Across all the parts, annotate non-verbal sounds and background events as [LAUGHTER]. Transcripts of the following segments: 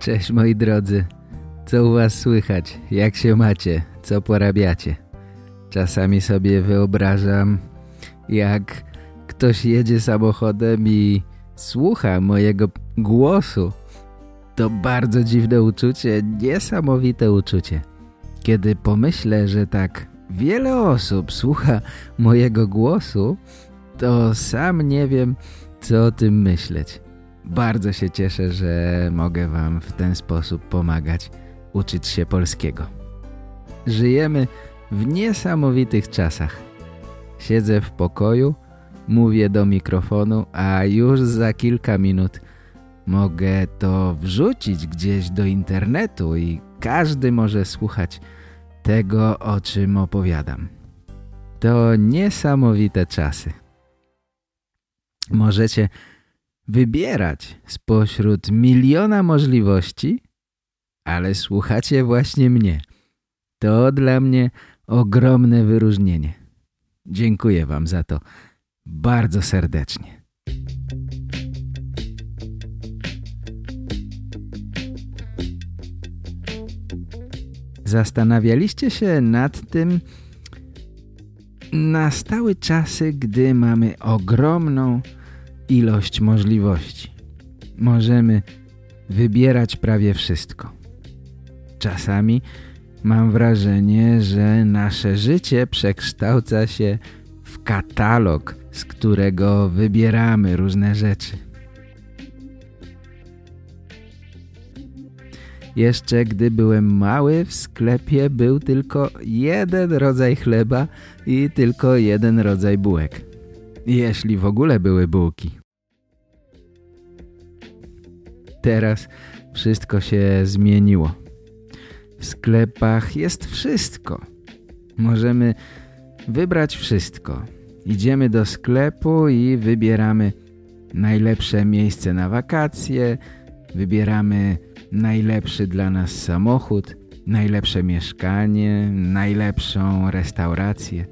Cześć moi drodzy. Co u was słychać? Jak się macie? Co porabiacie? Czasami sobie wyobrażam, jak ktoś jedzie samochodem i słucha mojego głosu. To bardzo dziwne uczucie, niesamowite uczucie. Kiedy pomyślę, że tak wiele osób słucha mojego głosu, to sam nie wiem, co o tym myśleć. Bardzo się cieszę, że mogę Wam w ten sposób pomagać uczyć się polskiego. Żyjemy w niesamowitych czasach. Siedzę w pokoju, mówię do mikrofonu, a już za kilka minut mogę to wrzucić gdzieś do internetu i każdy może słuchać tego, o czym opowiadam. To niesamowite czasy. Możecie wybierać spośród miliona możliwości, ale słuchacie właśnie mnie. To dla mnie ogromne wyróżnienie. Dziękuję Wam za to bardzo serdecznie. Zastanawialiście się nad tym, nastały czasy, gdy mamy ogromną ilość możliwości. Możemy wybierać prawie wszystko. Czasami mam wrażenie, że nasze życie przekształca się w katalog, z którego wybieramy różne rzeczy. Jeszcze gdy byłem mały, w sklepie był tylko jeden rodzaj chleba i tylko jeden rodzaj bułek. Jeśli w ogóle były bułki. Teraz wszystko się zmieniło. W sklepach jest wszystko. Możemy wybrać wszystko. Idziemy do sklepu i wybieramy najlepsze miejsce na wakacje, wybieramy najlepszy dla nas samochód, najlepsze mieszkanie, najlepszą restaurację,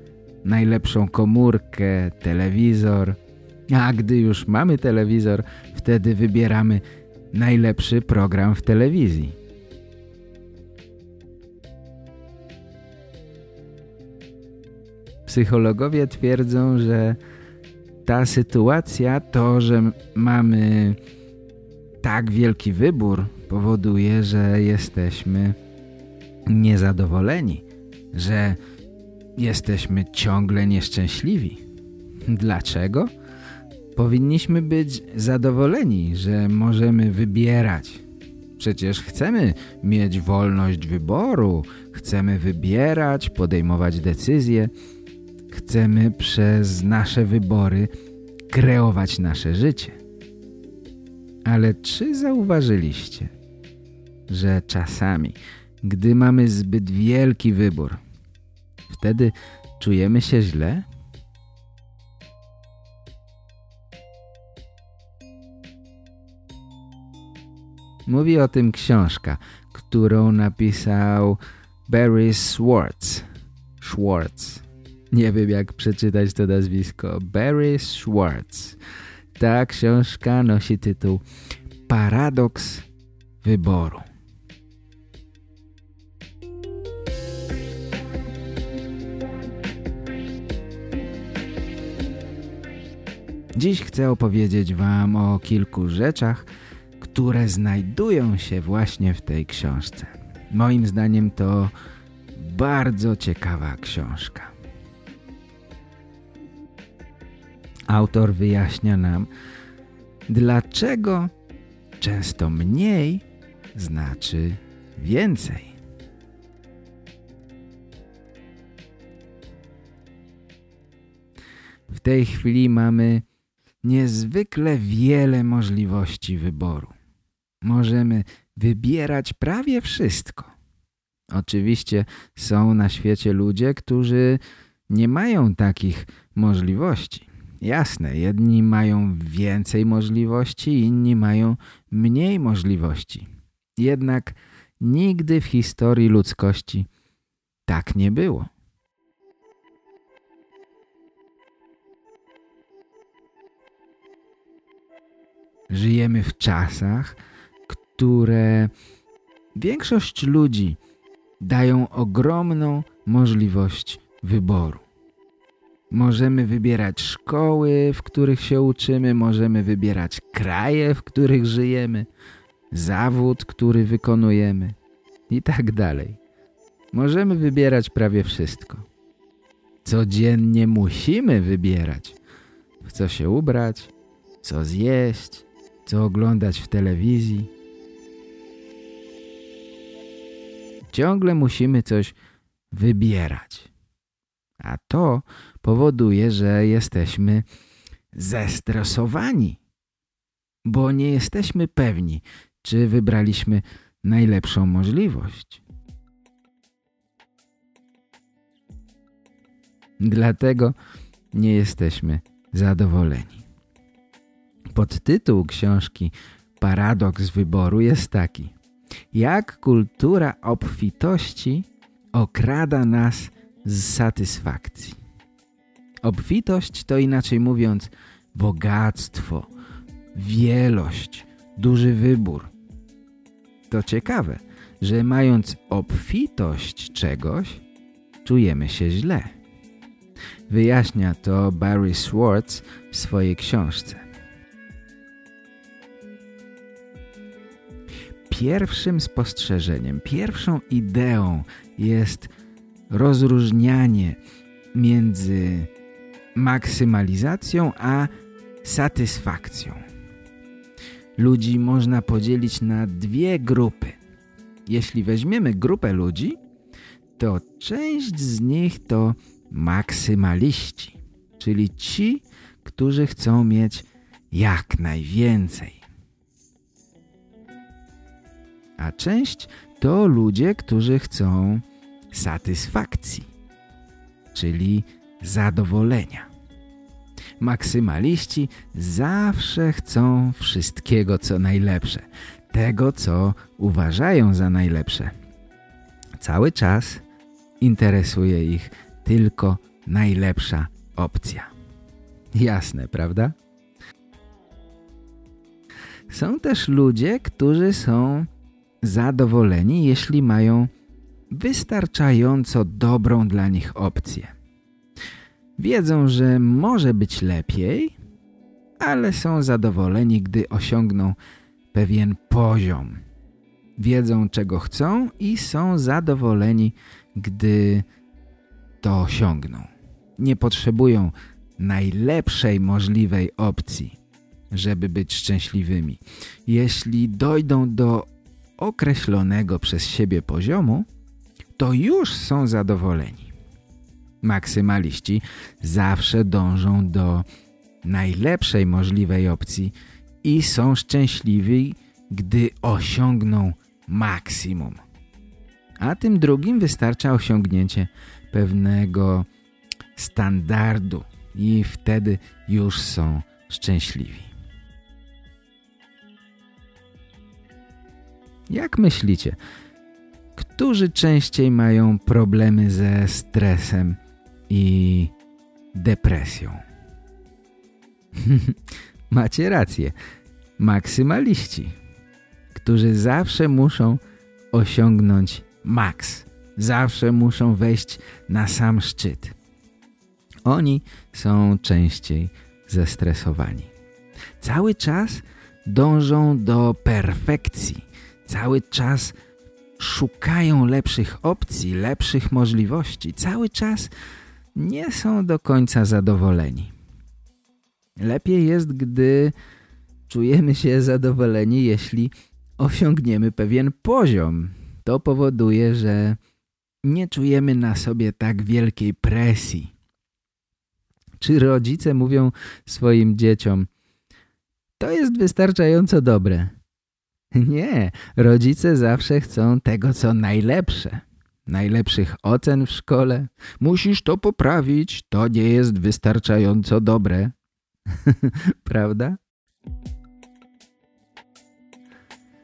najlepszą komórkę, telewizor. A gdy już mamy telewizor, wtedy wybieramy najlepszy program w telewizji. Psychologowie twierdzą, że ta sytuacja, to, że mamy tak wielki wybór, powoduje, że jesteśmy niezadowoleni, że jesteśmy ciągle nieszczęśliwi. Dlaczego? Powinniśmy być zadowoleni, że możemy wybierać. Przecież chcemy mieć wolność wyboru, chcemy wybierać, podejmować decyzje. Chcemy przez nasze wybory kreować nasze życie. Ale czy zauważyliście, że czasami, gdy mamy zbyt wielki wybór, wtedy czujemy się źle? Mówi o tym książka, którą napisał Barry Schwartz. Schwartz. Nie wiem jak przeczytać to nazwisko. Barry Schwartz. Ta książka nosi tytuł Paradoks wyboru. Dziś chcę opowiedzieć Wam o kilku rzeczach, które znajdują się właśnie w tej książce. Moim zdaniem to bardzo ciekawa książka. Autor wyjaśnia nam, dlaczego często mniej znaczy więcej. W tej chwili mamy niezwykle wiele możliwości wyboru. Możemy wybierać prawie wszystko. Oczywiście są na świecie ludzie, którzy nie mają takich możliwości. Jasne, jedni mają więcej możliwości, inni mają mniej możliwości. Jednak nigdy w historii ludzkości tak nie było. Żyjemy w czasach, które większość ludzi dają ogromną możliwość wyboru. Możemy wybierać szkoły, w których się uczymy, możemy wybierać kraje, w których żyjemy, zawód, który wykonujemy i tak dalej. Możemy wybierać prawie wszystko. Codziennie musimy wybierać, w co się ubrać, co zjeść, co oglądać w telewizji. Ciągle musimy coś wybierać. A to powoduje, że jesteśmy zestresowani, bo nie jesteśmy pewni, czy wybraliśmy najlepszą możliwość. Dlatego nie jesteśmy zadowoleni. Podtytuł książki Paradoks wyboru jest taki. Jak kultura obfitości okrada nas z satysfakcji. Obfitość to inaczej mówiąc bogactwo, wielość, duży wybór. To ciekawe, że mając obfitość czegoś, czujemy się źle. Wyjaśnia to Barry Swartz w swojej książce. Pierwszym spostrzeżeniem, pierwszą ideą jest rozróżnianie między maksymalizacją a satysfakcją. Ludzi można podzielić na dwie grupy. Jeśli weźmiemy grupę ludzi, to część z nich to maksymaliści, czyli ci, którzy chcą mieć jak najwięcej. A część to ludzie, którzy chcą satysfakcji, czyli zadowolenia. Maksymaliści zawsze chcą wszystkiego, co najlepsze, tego, co uważają za najlepsze. Cały czas interesuje ich tylko najlepsza opcja. Jasne, prawda? Są też ludzie, którzy są zadowoleni, jeśli mają wystarczająco dobrą dla nich opcję. Wiedzą, że może być lepiej, ale są zadowoleni, gdy osiągną pewien poziom. Wiedzą, czego chcą i są zadowoleni, gdy to osiągną. Nie potrzebują najlepszej możliwej opcji, żeby być szczęśliwymi. Jeśli dojdą do określonego przez siebie poziomu, to już są zadowoleni. Maksymaliści zawsze dążą do najlepszej możliwej opcji i są szczęśliwi, gdy osiągną maksimum. A tym drugim wystarcza osiągnięcie pewnego standardu i wtedy już są szczęśliwi. Jak myślicie, którzy częściej mają problemy ze stresem i depresją? [LAUGHS] Macie rację. Maksymaliści, którzy zawsze muszą osiągnąć maks. Zawsze muszą wejść na sam szczyt. Oni są częściej zestresowani. Cały czas dążą do perfekcji. Cały czas szukają lepszych opcji, lepszych możliwości. Cały czas nie są do końca zadowoleni. Lepiej jest, gdy czujemy się zadowoleni, jeśli osiągniemy pewien poziom. To powoduje, że nie czujemy na sobie tak wielkiej presji. Czy rodzice mówią swoim dzieciom to jest wystarczająco dobre. [LAUGHS] Nie, rodzice zawsze chcą tego, co najlepsze. Najlepszych ocen w szkole. Musisz to poprawić, to nie jest wystarczająco dobre. [LAUGHS] Prawda?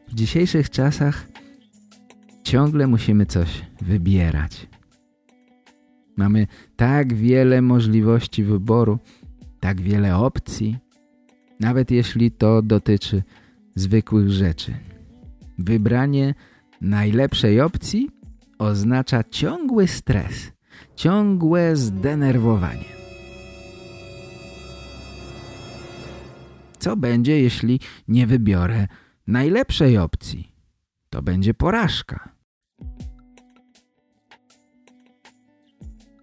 W dzisiejszych czasach ciągle musimy coś wybierać. Mamy tak wiele możliwości wyboru, tak wiele opcji, nawet jeśli to dotyczy zwykłych rzeczy. Wybranie najlepszej opcji oznacza ciągły stres, ciągłe zdenerwowanie. Co będzie, jeśli nie wybiorę najlepszej opcji? To będzie porażka.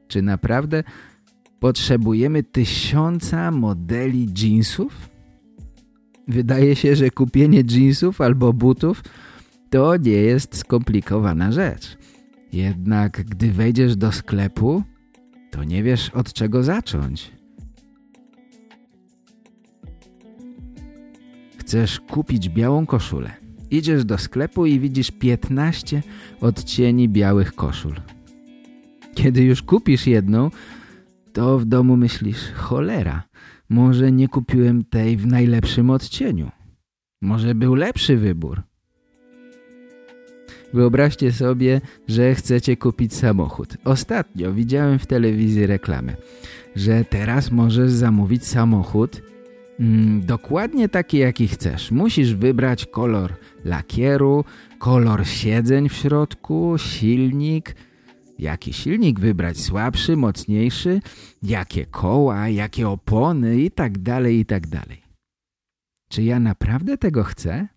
Czy naprawdę potrzebujemy tysiąca modeli jeansów? Wydaje się, że kupienie jeansów albo butów to nie jest skomplikowana rzecz. Jednak gdy wejdziesz do sklepu, to nie wiesz od czego zacząć. Chcesz kupić białą koszulę. Idziesz do sklepu i widzisz 15 odcieni białych koszul. Kiedy już kupisz jedną, to w domu myślisz, cholera, może nie kupiłem tej w najlepszym odcieniu. Może był lepszy wybór. Wyobraźcie sobie, że chcecie kupić samochód. Ostatnio widziałem w telewizji reklamę, że teraz możesz zamówić samochód mm, dokładnie taki, jaki chcesz. Musisz wybrać kolor lakieru, kolor siedzeń w środku, silnik, jaki silnik wybrać, słabszy, mocniejszy, jakie koła, jakie opony i tak dalej, i tak dalej. Czy ja naprawdę tego chcę?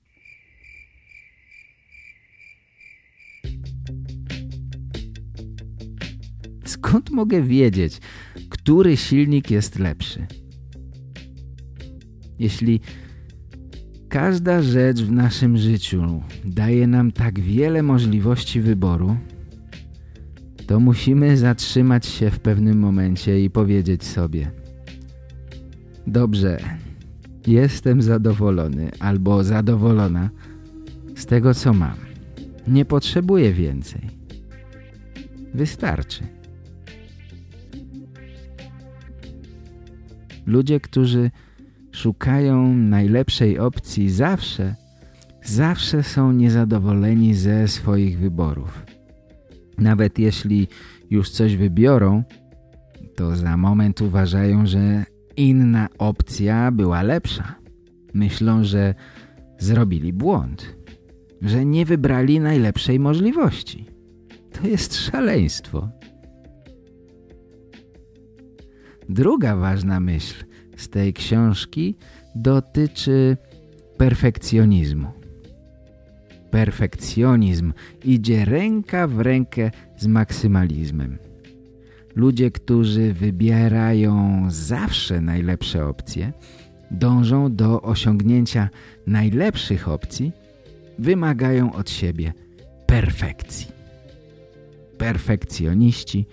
Skąd mogę wiedzieć, który silnik jest lepszy? Jeśli każda rzecz w naszym życiu daje nam tak wiele możliwości wyboru, to musimy zatrzymać się w pewnym momencie i powiedzieć sobie Dobrze, jestem zadowolony albo zadowolona z tego, co mam. Nie potrzebuję więcej. Wystarczy. Ludzie, którzy szukają najlepszej opcji zawsze, zawsze są niezadowoleni ze swoich wyborów. Nawet jeśli już coś wybiorą, to za moment uważają, że inna opcja była lepsza. Myślą, że zrobili błąd, że nie wybrali najlepszej możliwości. To jest szaleństwo. Druga ważna myśl z tej książki dotyczy perfekcjonizmu perfekcjonizm idzie ręka w rękę z maksymalizmem. Ludzie, którzy wybierają zawsze najlepsze opcje, dążą do osiągnięcia najlepszych opcji, wymagają od siebie perfekcji. Perfekcjoniści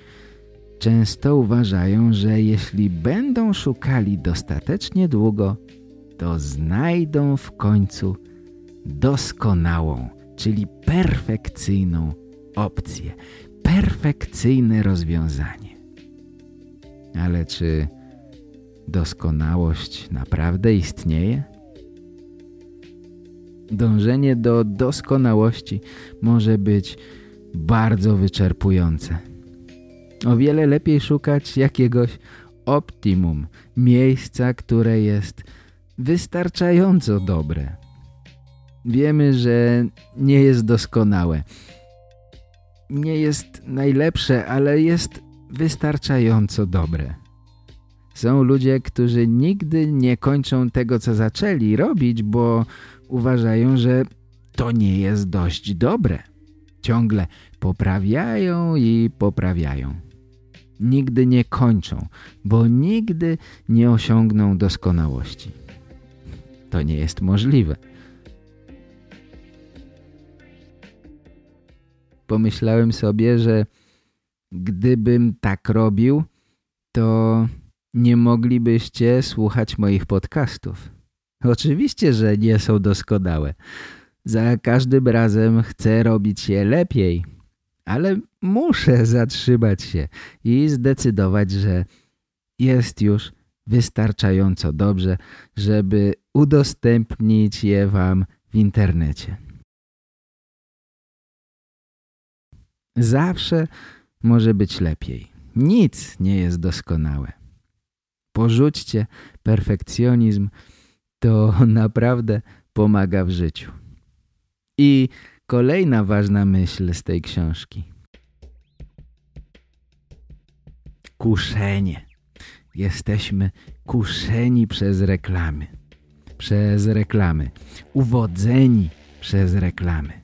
często uważają, że jeśli będą szukali dostatecznie długo, to znajdą w końcu doskonałą, czyli perfekcyjną opcję, perfekcyjne rozwiązanie. Ale czy doskonałość naprawdę istnieje? Dążenie do doskonałości może być bardzo wyczerpujące. O wiele lepiej szukać jakiegoś optimum, miejsca, które jest wystarczająco dobre. Wiemy, że nie jest doskonałe. Nie jest najlepsze, ale jest wystarczająco dobre. Są ludzie, którzy nigdy nie kończą tego, co zaczęli robić, bo uważają, że to nie jest dość dobre. Ciągle poprawiają i poprawiają. Nigdy nie kończą, bo nigdy nie osiągną doskonałości. To nie jest możliwe. Pomyślałem sobie, że gdybym tak robił, to nie moglibyście słuchać moich podcastów. Oczywiście, że nie są doskonałe. za każdym razem chcę robić je lepiej. Ale muszę zatrzymać się i zdecydować, że jest już wystarczająco dobrze, żeby udostępnić je Wam w internecie. Zawsze może być lepiej. Nic nie jest doskonałe. Porzućcie perfekcjonizm, to [LAUGHS] naprawdę pomaga w życiu. I kolejna ważna myśl z tej książki. Kuszenie. Jesteśmy kuszeni przez reklamy. Przez reklamy. Uwodzeni przez reklamy.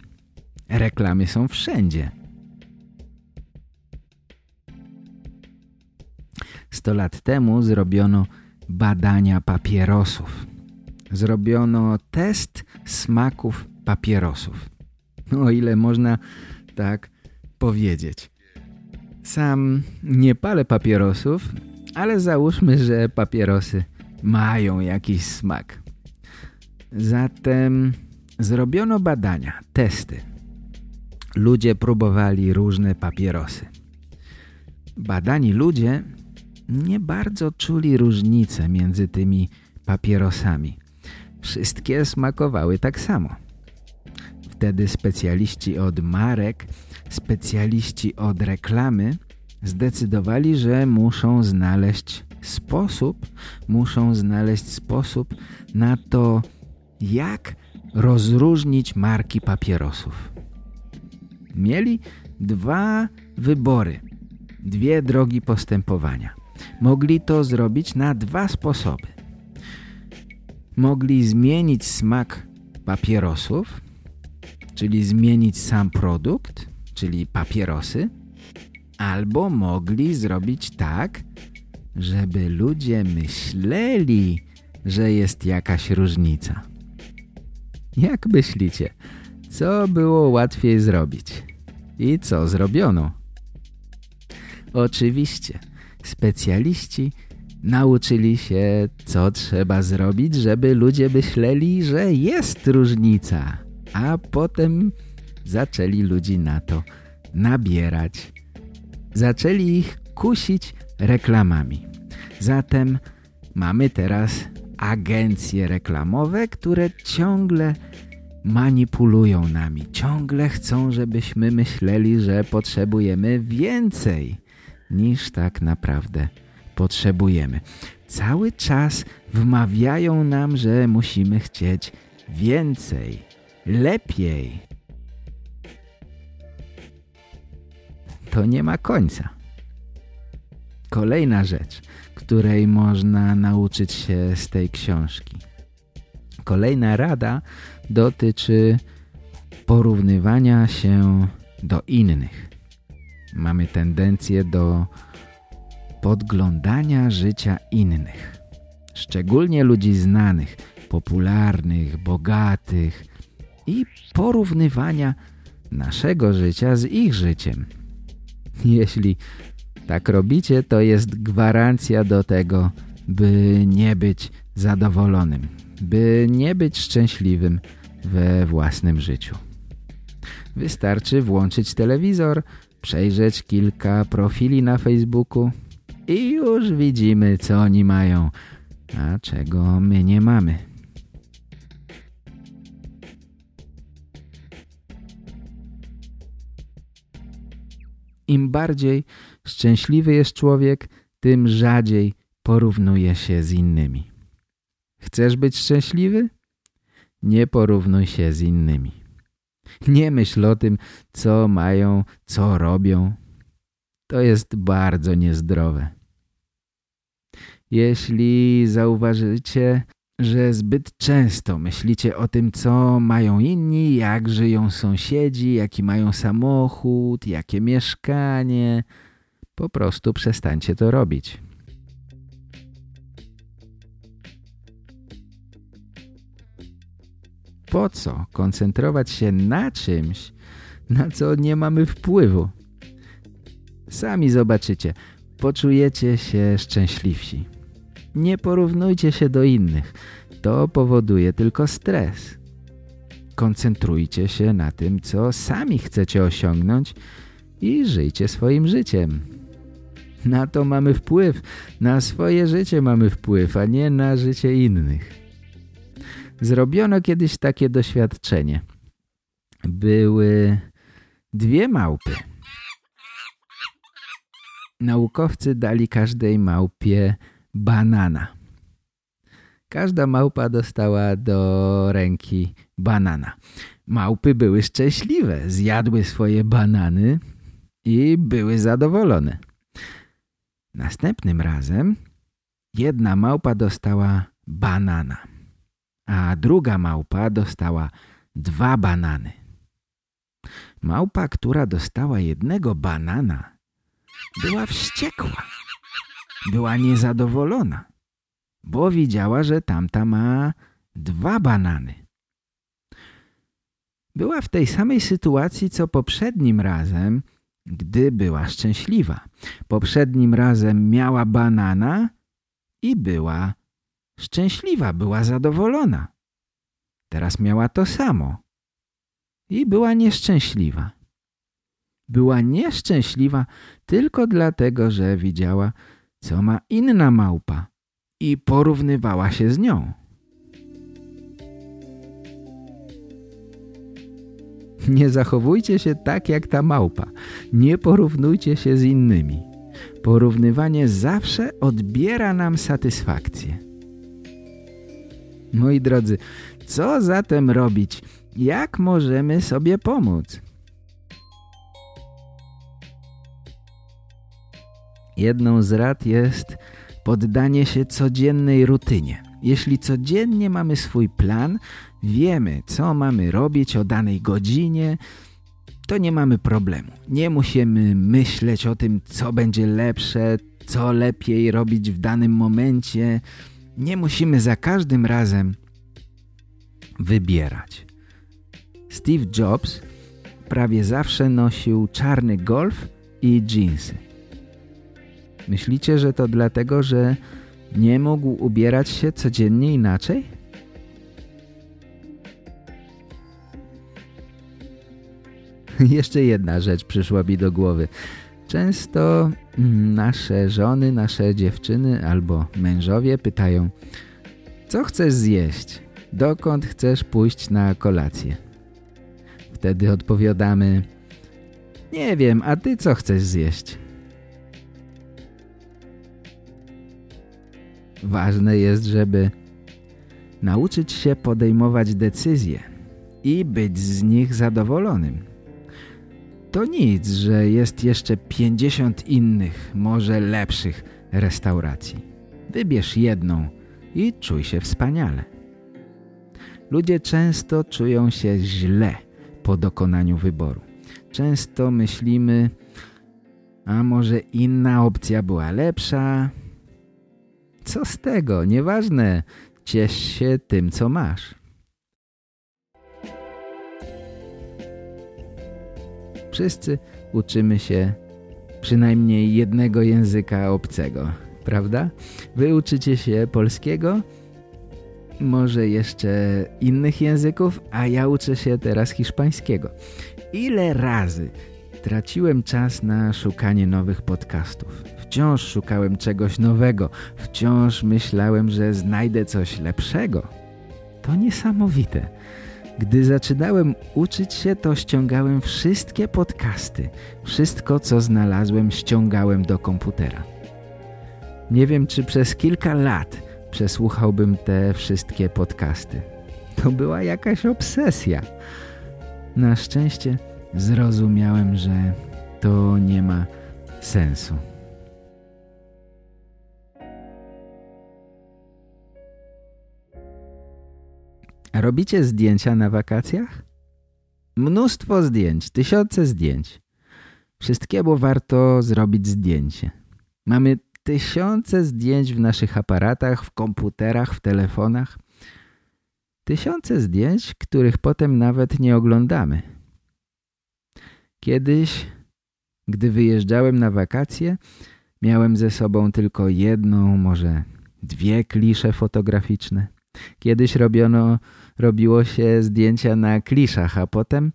Reklamy są wszędzie. Sto lat temu zrobiono badania papierosów. Zrobiono test smaków papierosów. O ile można tak powiedzieć. Sam nie palę papierosów, ale załóżmy, że papierosy mają jakiś smak. Zatem zrobiono badania, testy. Ludzie próbowali różne papierosy. Badani ludzie nie bardzo czuli różnicę między tymi papierosami. Wszystkie smakowały tak samo. Wtedy specjaliści od marek, specjaliści od reklamy zdecydowali, że muszą znaleźć sposób, muszą znaleźć sposób na to, jak rozróżnić marki papierosów. Mieli dwa wybory, dwie drogi postępowania. Mogli to zrobić na dwa sposoby. Mogli zmienić smak papierosów, czyli zmienić sam produkt, czyli papierosy, albo mogli zrobić tak, żeby ludzie myśleli, że jest jakaś różnica. Jak myślicie, co było łatwiej zrobić? I co zrobiono? Oczywiście, specjaliści nauczyli się, co trzeba zrobić, żeby ludzie myśleli, że jest różnica, a potem zaczęli ludzi na to nabierać. Zaczęli ich kusić reklamami. Zatem mamy teraz agencje reklamowe, które ciągle manipulują nami. Ciągle chcą, żebyśmy myśleli, że potrzebujemy więcej niż tak naprawdę potrzebujemy. Cały czas wmawiają nam, że musimy chcieć więcej, lepiej. To nie ma końca. Kolejna rzecz, której można nauczyć się z tej książki. Kolejna rada dotyczy porównywania się do innych. Mamy tendencję do podglądania życia innych. Szczególnie ludzi znanych, popularnych, bogatych i porównywania naszego życia z ich życiem. Jeśli tak robicie, to jest gwarancja do tego, by nie być zadowolonym, by nie być szczęśliwym we własnym życiu. Wystarczy włączyć telewizor, przejrzeć kilka profili na Facebooku i już widzimy, co oni mają, a czego my nie mamy. Im bardziej szczęśliwy jest człowiek, tym rzadziej porównuje się z innymi. Chcesz być szczęśliwy? Nie porównuj się z innymi. Nie myśl o tym, co mają, co robią. To jest bardzo niezdrowe. Jeśli zauważycie, że zbyt często myślicie o tym, co mają inni, jak żyją sąsiedzi, jaki mają samochód, jakie mieszkanie, po prostu przestańcie to robić. Po co koncentrować się na czymś, na co nie mamy wpływu? Sami zobaczycie, poczujecie się szczęśliwsi. Nie porównujcie się do innych. To powoduje tylko stres. koncentrujcie się na tym, co sami chcecie osiągnąć i żyjcie swoim życiem. Na to mamy wpływ, na swoje życie mamy wpływ, a nie na życie innych. Zrobiono kiedyś takie doświadczenie. Były dwie małpy. Naukowcy dali każdej małpie banana. Każda małpa dostała do ręki banana. Małpy były szczęśliwe, zjadły swoje banany i były zadowolone. Następnym razem jedna małpa dostała banana, a druga małpa dostała dwa banany. Małpa, która dostała jednego banana, była wściekła. Była niezadowolona, bo widziała, że tamta ma dwa banany. Była w tej samej sytuacji, co poprzednim razem, gdy była szczęśliwa. Poprzednim razem miała banana i była szczęśliwa, była zadowolona. Teraz miała to samo i była nieszczęśliwa. Była nieszczęśliwa tylko dlatego, że widziała, co ma inna małpa i porównywała się z nią. Nie zachowujcie się tak jak ta małpa. Nie porównujcie się z innymi. Porównywanie zawsze odbiera nam satysfakcję. Moi drodzy, co zatem robić? Jak możemy sobie pomóc? Jedną z rad jest poddanie się codziennej rutynie. Jeśli codziennie mamy swój plan, wiemy co mamy robić o danej godzinie, to nie mamy problemu. Nie musimy myśleć o tym, co będzie lepsze, co lepiej robić w danym momencie. Nie musimy za każdym razem wybierać. Steve Jobs prawie zawsze nosił czarny golf i dżinsy. Myślicie, że to dlatego, że nie mógł ubierać się codziennie inaczej? [LAUGHS] Jeszcze jedna rzecz przyszła mi do głowy. Często nasze żony, nasze dziewczyny albo mężowie pytają Co chcesz zjeść? Dokąd chcesz pójść na kolację? Wtedy odpowiadamy Nie wiem, a ty co chcesz zjeść? Ważne jest, żeby nauczyć się podejmować decyzje i być z nich zadowolonym. To nic, że jest jeszcze 50 innych, może lepszych restauracji. Wybierz jedną i czuj się wspaniale. Ludzie często czują się źle po dokonaniu wyboru. Często myślimy, a może inna opcja była lepsza, co z tego? Nieważne. Ciesz się tym, co masz. Wszyscy uczymy się przynajmniej jednego języka obcego, prawda? Wy uczycie się polskiego, może jeszcze innych języków, a ja uczę się teraz hiszpańskiego. Ile razy traciłem czas na szukanie nowych podcastów? Wciąż szukałem czegoś nowego. Wciąż myślałem, że znajdę coś lepszego. To niesamowite. Gdy zaczynałem uczyć się, to ściągałem wszystkie podcasty. Wszystko, co znalazłem, ściągałem do komputera. Nie wiem, czy przez kilka lat przesłuchałbym te wszystkie podcasty. To była jakaś obsesja. Na szczęście zrozumiałem, że to nie ma sensu. Robicie zdjęcia na wakacjach? Mnóstwo zdjęć, tysiące zdjęć. Wszystkiemu warto zrobić zdjęcie. Mamy tysiące zdjęć w naszych aparatach, w komputerach, w telefonach. Tysiące zdjęć, których potem nawet nie oglądamy. Kiedyś, gdy wyjeżdżałem na wakacje, miałem ze sobą tylko jedną, może dwie klisze fotograficzne. Kiedyś robiono, robiło się zdjęcia na kliszach, a potem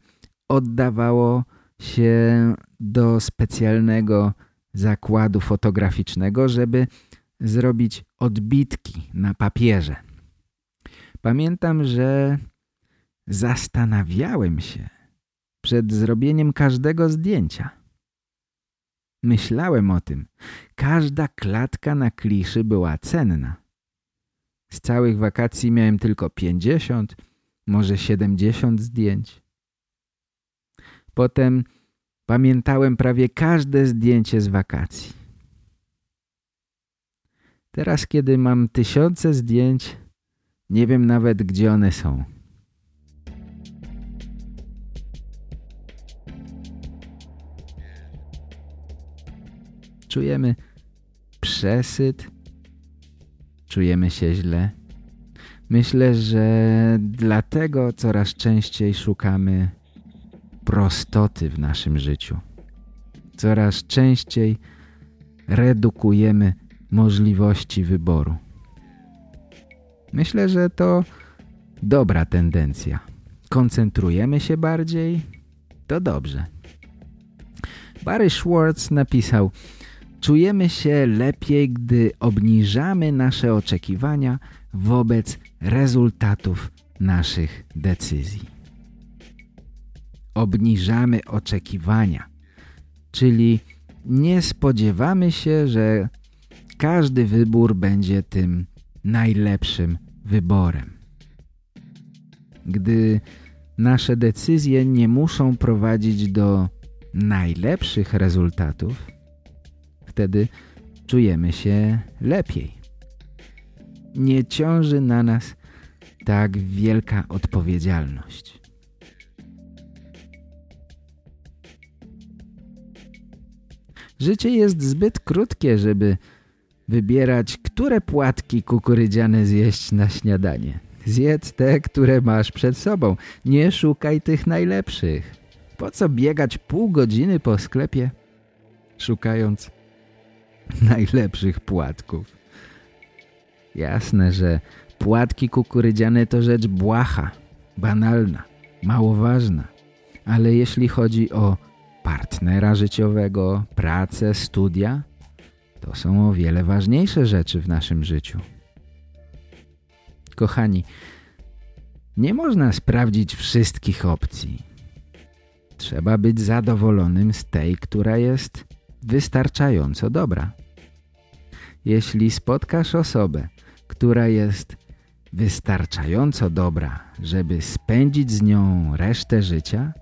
oddawało się do specjalnego zakładu fotograficznego, żeby zrobić odbitki na papierze. Pamiętam, że zastanawiałem się przed zrobieniem każdego zdjęcia. Myślałem o tym. Każda klatka na kliszy była cenna. Z całych wakacji miałem tylko 50, może 70 zdjęć. Potem pamiętałem prawie każde zdjęcie z wakacji. Teraz, kiedy mam tysiące zdjęć, nie wiem nawet, gdzie one są. Czujemy przesyt, czujemy się źle. Myślę, że dlatego coraz częściej szukamy prostoty w naszym życiu. Coraz częściej redukujemy możliwości wyboru. Myślę, że to dobra tendencja. Koncentrujemy się bardziej, to dobrze. Barry Schwartz napisał Czujemy się lepiej, gdy obniżamy nasze oczekiwania wobec rezultatów naszych decyzji. Obniżamy oczekiwania, czyli nie spodziewamy się, że każdy wybór będzie tym najlepszym wyborem. Gdy nasze decyzje nie muszą prowadzić do najlepszych rezultatów, wtedy czujemy się lepiej. Nie ciąży na nas tak wielka odpowiedzialność. Życie jest zbyt krótkie, żeby wybierać, które płatki kukurydziane zjeść na śniadanie. Zjedz te, które masz przed sobą. Nie szukaj tych najlepszych. Po co biegać pół godziny po sklepie, szukając [LAUGHS] najlepszych płatków? Jasne, że płatki kukurydziane to rzecz błaha, banalna, mało ważna. Ale jeśli chodzi o partnera życiowego, pracę, studia, to są o wiele ważniejsze rzeczy w naszym życiu. Kochani, nie można sprawdzić wszystkich opcji. Trzeba być zadowolonym z tej, która jest wystarczająco dobra. Jeśli spotkasz osobę, która jest wystarczająco dobra, żeby spędzić z nią resztę życia,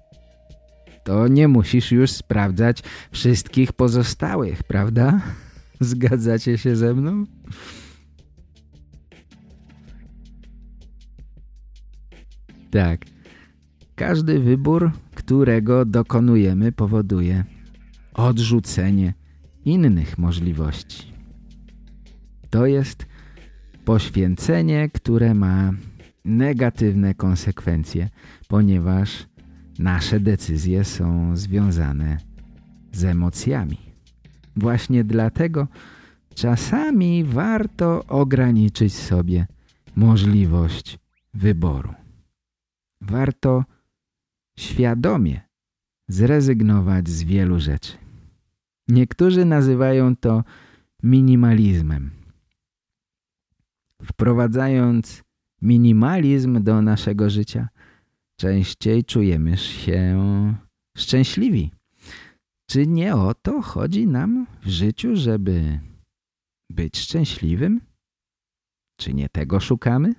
to nie musisz już sprawdzać wszystkich pozostałych, prawda? [LAUGHS] Zgadzacie się ze mną? Tak. Każdy wybór, którego dokonujemy, powoduje odrzucenie innych możliwości. To jest poświęcenie, które ma negatywne konsekwencje, ponieważ nasze decyzje są związane z emocjami. Właśnie dlatego czasami warto ograniczyć sobie możliwość wyboru. Warto świadomie zrezygnować z wielu rzeczy. Niektórzy nazywają to minimalizmem. Wprowadzając minimalizm do naszego życia, częściej czujemy się szczęśliwi. Czy nie o to chodzi nam w życiu, żeby być szczęśliwym? Czy nie tego szukamy?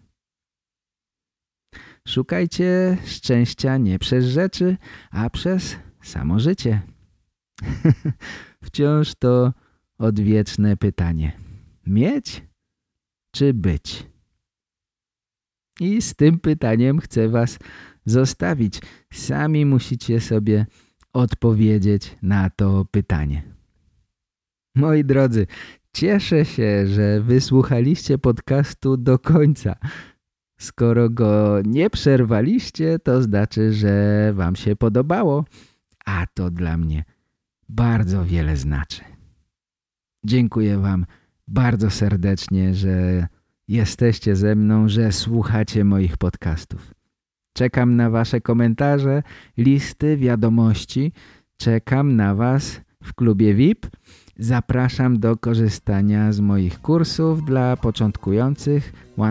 Szukajcie szczęścia nie przez rzeczy, a przez samo życie. [LAUGHS] Wciąż to odwieczne pytanie. Mieć czy być? I z tym pytaniem chcę was zostawić. Sami musicie sobie odpowiedzieć na to pytanie. Moi drodzy, cieszę się, że wysłuchaliście podcastu do końca. Skoro go nie przerwaliście, to znaczy, że wam się podobało, a to dla mnie bardzo wiele znaczy. Dziękuję wam bardzo serdecznie, że jesteście ze mną, że słuchacie moich podcastów. Czekam na wasze komentarze, listy, wiadomości. Czekam na was w klubie VIP. Zapraszam do korzystania z moich kursów dla początkujących 100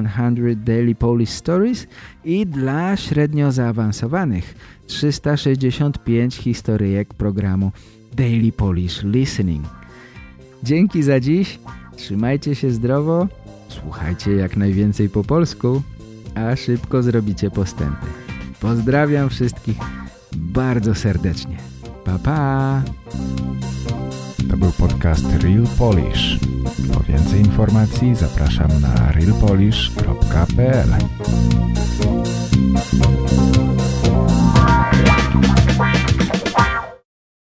Daily Polish Stories i dla średnio zaawansowanych 365 historyjek programu Daily Polish Listening. Dzięki za dziś, trzymajcie się zdrowo, słuchajcie jak najwięcej po polsku, a szybko zrobicie postępy. Pozdrawiam wszystkich bardzo serdecznie. Pa, pa! To był podcast Real Polish. Po więcej informacji zapraszam na realpolish.pl